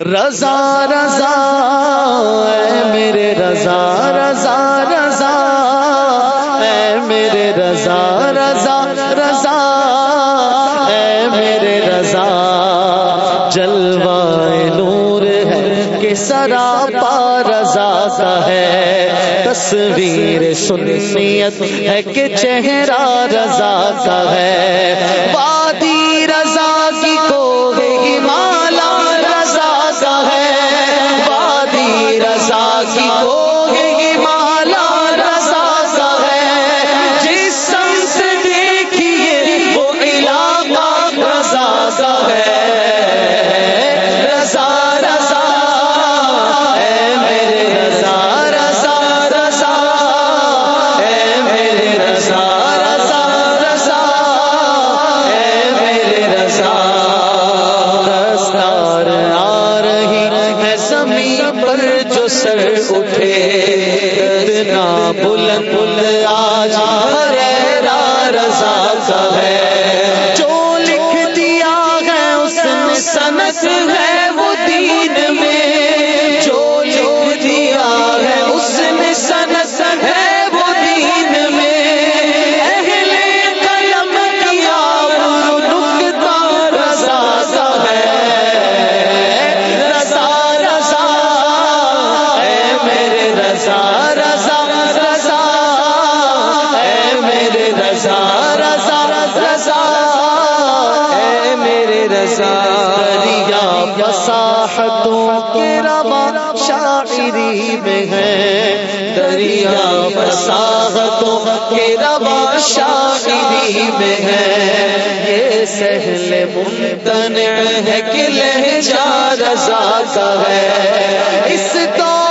رضا رضا، اے میرے رضا رضا رضا، اے میرے رضا رضا رضا، اے میرے رضا۔ جلوائے نور ہے کہ سراپا رضا کا ہے۔ تصویر سنیت ہے کہ چہرہ رضا کا ہے۔ وادی سر اٹھے اتنا بلند بلند آج ہریرا رضا دریا فصاحتوں کے روا شاعری میں ہے۔ دریا فصاحتوں کے روا شاعری میں ہے۔ یہ سہل ممتنع ہے کہ لہجہ رضا کا ہے۔ اس دور